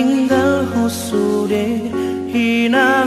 meninggal husude hina